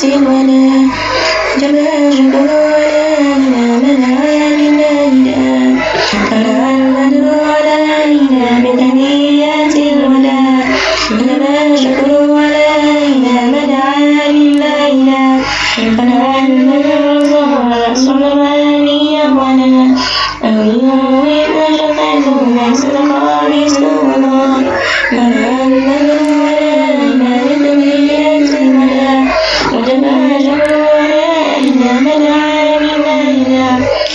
ولا جبال ولا من علينا فلعل علينا من ثنيات الهدى إنما شكر علينا من علينا فلعل الرزق صلواني ولا أو يوم أشقد من صدق بسنونا فلعل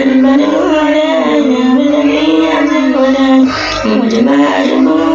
أكبر ولا أنا من الحية ولا مجمع القرآن